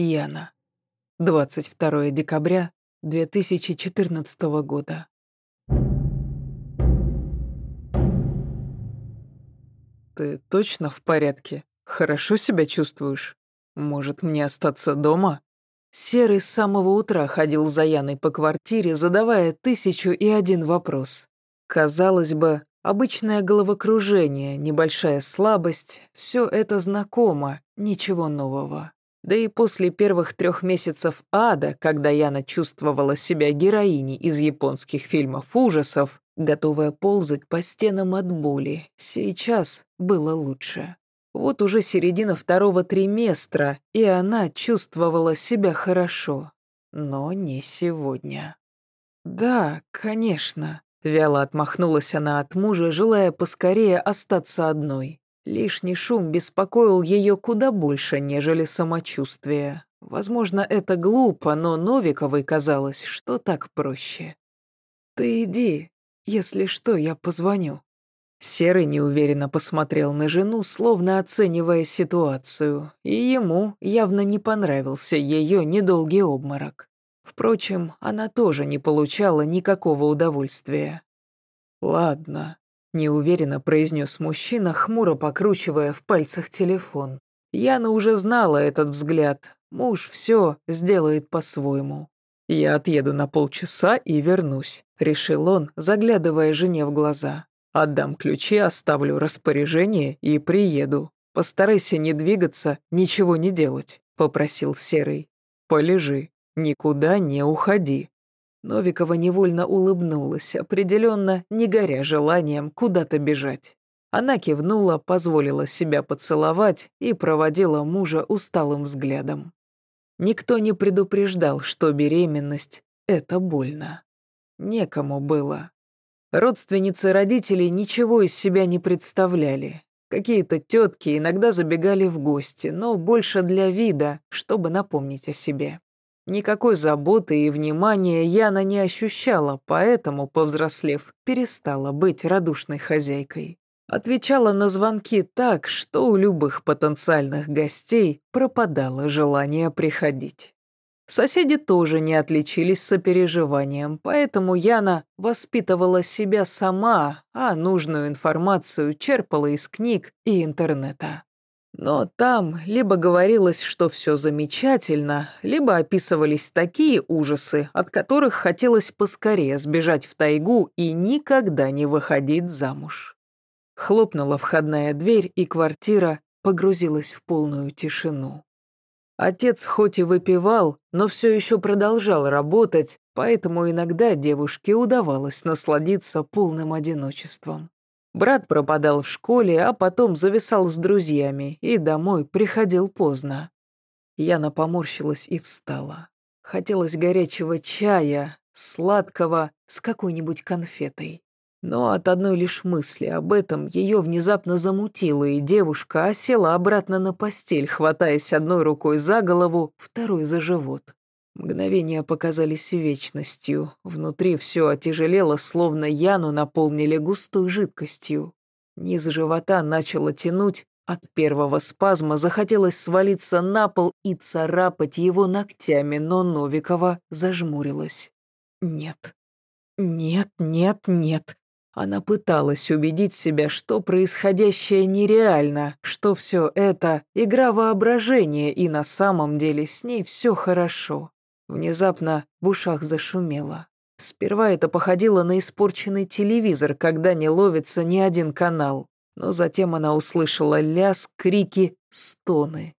Яна. 22 декабря 2014 года. Ты точно в порядке? Хорошо себя чувствуешь? Может, мне остаться дома? Серый с самого утра ходил за Яной по квартире, задавая тысячу и один вопрос. Казалось бы, обычное головокружение, небольшая слабость – все это знакомо, ничего нового. Да и после первых трех месяцев ада, когда Яна чувствовала себя героиней из японских фильмов ужасов, готовая ползать по стенам от боли, сейчас было лучше. Вот уже середина второго триместра, и она чувствовала себя хорошо. Но не сегодня. «Да, конечно», — вяло отмахнулась она от мужа, желая поскорее остаться одной. Лишний шум беспокоил ее куда больше, нежели самочувствие. Возможно, это глупо, но Новиковой казалось, что так проще. «Ты иди, если что, я позвоню». Серый неуверенно посмотрел на жену, словно оценивая ситуацию, и ему явно не понравился ее недолгий обморок. Впрочем, она тоже не получала никакого удовольствия. «Ладно», — неуверенно произнес мужчина, хмуро покручивая в пальцах телефон. Яна уже знала этот взгляд. Муж все сделает по-своему. «Я отъеду на полчаса и вернусь», — решил он, заглядывая жене в глаза. Отдам ключи, оставлю распоряжение и приеду. Постарайся не двигаться, ничего не делать», — попросил Серый. «Полежи, никуда не уходи». Новикова невольно улыбнулась, определенно не горя желанием куда-то бежать. Она кивнула, позволила себя поцеловать и проводила мужа усталым взглядом. Никто не предупреждал, что беременность — это больно. Некому было. Родственницы родителей ничего из себя не представляли. Какие-то тетки иногда забегали в гости, но больше для вида, чтобы напомнить о себе. Никакой заботы и внимания Яна не ощущала, поэтому, повзрослев, перестала быть радушной хозяйкой. Отвечала на звонки так, что у любых потенциальных гостей пропадало желание приходить. Соседи тоже не отличились сопереживанием, поэтому Яна воспитывала себя сама, а нужную информацию черпала из книг и интернета. Но там либо говорилось, что все замечательно, либо описывались такие ужасы, от которых хотелось поскорее сбежать в тайгу и никогда не выходить замуж. Хлопнула входная дверь, и квартира погрузилась в полную тишину. Отец хоть и выпивал, но все еще продолжал работать, поэтому иногда девушке удавалось насладиться полным одиночеством. Брат пропадал в школе, а потом зависал с друзьями и домой приходил поздно. Яна поморщилась и встала. Хотелось горячего чая, сладкого, с какой-нибудь конфетой. Но от одной лишь мысли об этом ее внезапно замутило, и девушка осела обратно на постель, хватаясь одной рукой за голову, второй за живот. Мгновения показались вечностью. Внутри все отяжелело, словно Яну наполнили густой жидкостью. Низ живота начало тянуть, от первого спазма захотелось свалиться на пол и царапать его ногтями, но Новикова зажмурилась. «Нет, нет, нет, нет. Она пыталась убедить себя, что происходящее нереально, что все это — игра воображения, и на самом деле с ней все хорошо. Внезапно в ушах зашумело. Сперва это походило на испорченный телевизор, когда не ловится ни один канал. Но затем она услышала лязг, крики, стоны.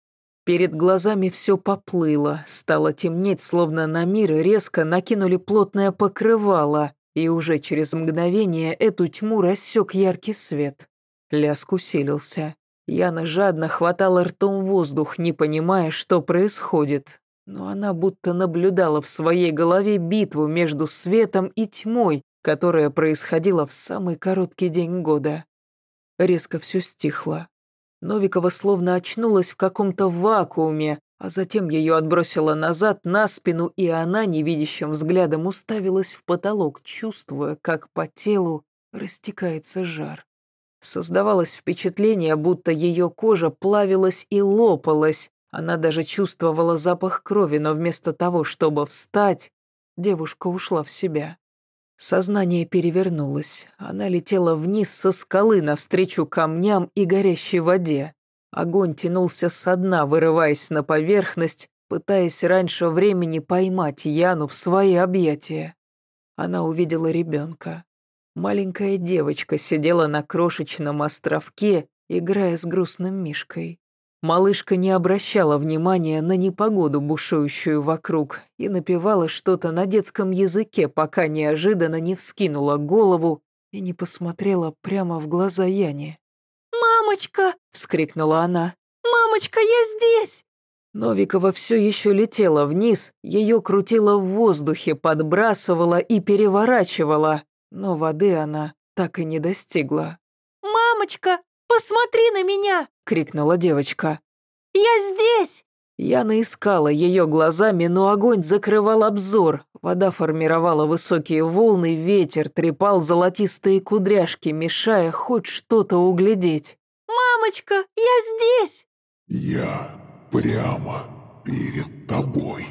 Перед глазами все поплыло, стало темнеть, словно на мир резко накинули плотное покрывало, и уже через мгновение эту тьму рассек яркий свет. Ляск усилился. Яна жадно хватала ртом воздух, не понимая, что происходит. Но она будто наблюдала в своей голове битву между светом и тьмой, которая происходила в самый короткий день года. Резко все стихло. Новикова словно очнулась в каком-то вакууме, а затем ее отбросило назад на спину, и она невидящим взглядом уставилась в потолок, чувствуя, как по телу растекается жар. Создавалось впечатление, будто ее кожа плавилась и лопалась, Она даже чувствовала запах крови, но вместо того, чтобы встать, девушка ушла в себя. Сознание перевернулось. Она летела вниз со скалы навстречу камням и горящей воде. Огонь тянулся со дна, вырываясь на поверхность, пытаясь раньше времени поймать Яну в свои объятия. Она увидела ребенка. Маленькая девочка сидела на крошечном островке, играя с грустным мишкой. Малышка не обращала внимания на непогоду, бушующую вокруг, и напевала что-то на детском языке, пока неожиданно не вскинула голову и не посмотрела прямо в глаза Яне. «Мамочка!» — вскрикнула она. «Мамочка, я здесь!» Новикова все еще летела вниз, ее крутило в воздухе, подбрасывала и переворачивала, но воды она так и не достигла. «Мамочка, посмотри на меня!» — крикнула девочка. «Я здесь!» Яна искала ее глазами, но огонь закрывал обзор. Вода формировала высокие волны, ветер трепал золотистые кудряшки, мешая хоть что-то углядеть. «Мамочка, я здесь!» «Я прямо перед тобой».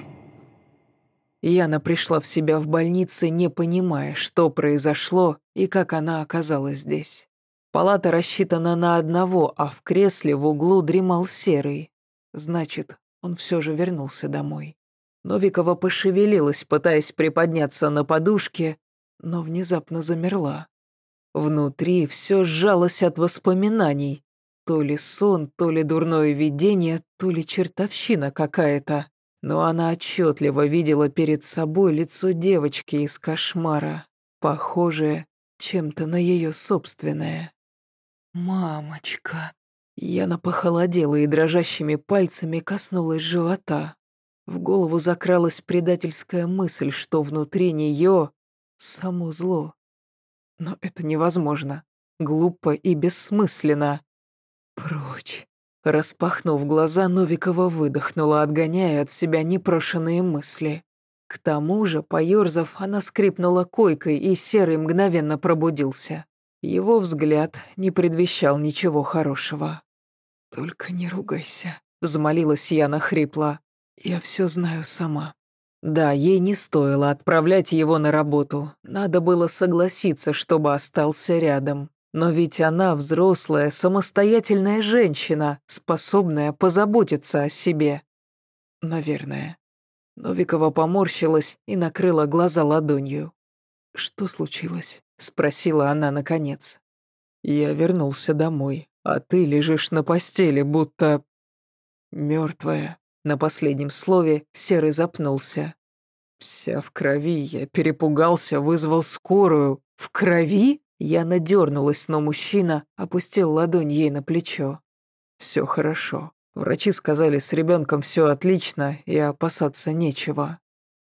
Яна пришла в себя в больнице, не понимая, что произошло и как она оказалась здесь. Палата рассчитана на одного, а в кресле в углу дремал серый. Значит, он все же вернулся домой. Новикова пошевелилась, пытаясь приподняться на подушке, но внезапно замерла. Внутри все сжалось от воспоминаний. То ли сон, то ли дурное видение, то ли чертовщина какая-то. Но она отчетливо видела перед собой лицо девочки из кошмара, похожее чем-то на ее собственное. «Мамочка!» Яна похолодела и дрожащими пальцами коснулась живота. В голову закралась предательская мысль, что внутри нее само зло. Но это невозможно. Глупо и бессмысленно. Прочь. Распахнув глаза, Новикова выдохнула, отгоняя от себя непрошенные мысли. К тому же, поерзав, она скрипнула койкой, и Серый мгновенно пробудился. Его взгляд не предвещал ничего хорошего. «Только не ругайся», — взмолилась Яна хрипло. «Я все знаю сама». Да, ей не стоило отправлять его на работу. Надо было согласиться, чтобы остался рядом. Но ведь она взрослая, самостоятельная женщина, способная позаботиться о себе. Наверное. Новикова поморщилась и накрыла глаза ладонью. «Что случилось?» — спросила она наконец. «Я вернулся домой, а ты лежишь на постели, будто... мертвая». На последнем слове Серый запнулся. Вся в крови, я перепугался, вызвал скорую. В крови? Я надернулась, но мужчина опустил ладонь ей на плечо. Все хорошо. Врачи сказали, с ребенком все отлично и опасаться нечего.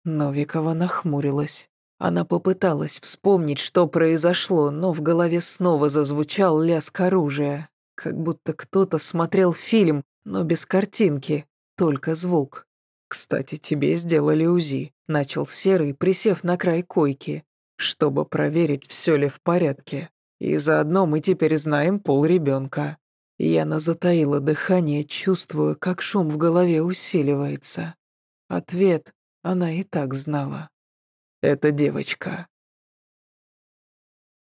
Новикова нахмурилась. Она попыталась вспомнить, что произошло, но в голове снова зазвучал лязг оружия. Как будто кто-то смотрел фильм, но без картинки, только звук. «Кстати, тебе сделали УЗИ», — начал Серый, присев на край койки, чтобы проверить, все ли в порядке. И заодно мы теперь знаем пол ребенка. Яна затаила дыхание, чувствуя, как шум в голове усиливается. Ответ она и так знала. Это девочка.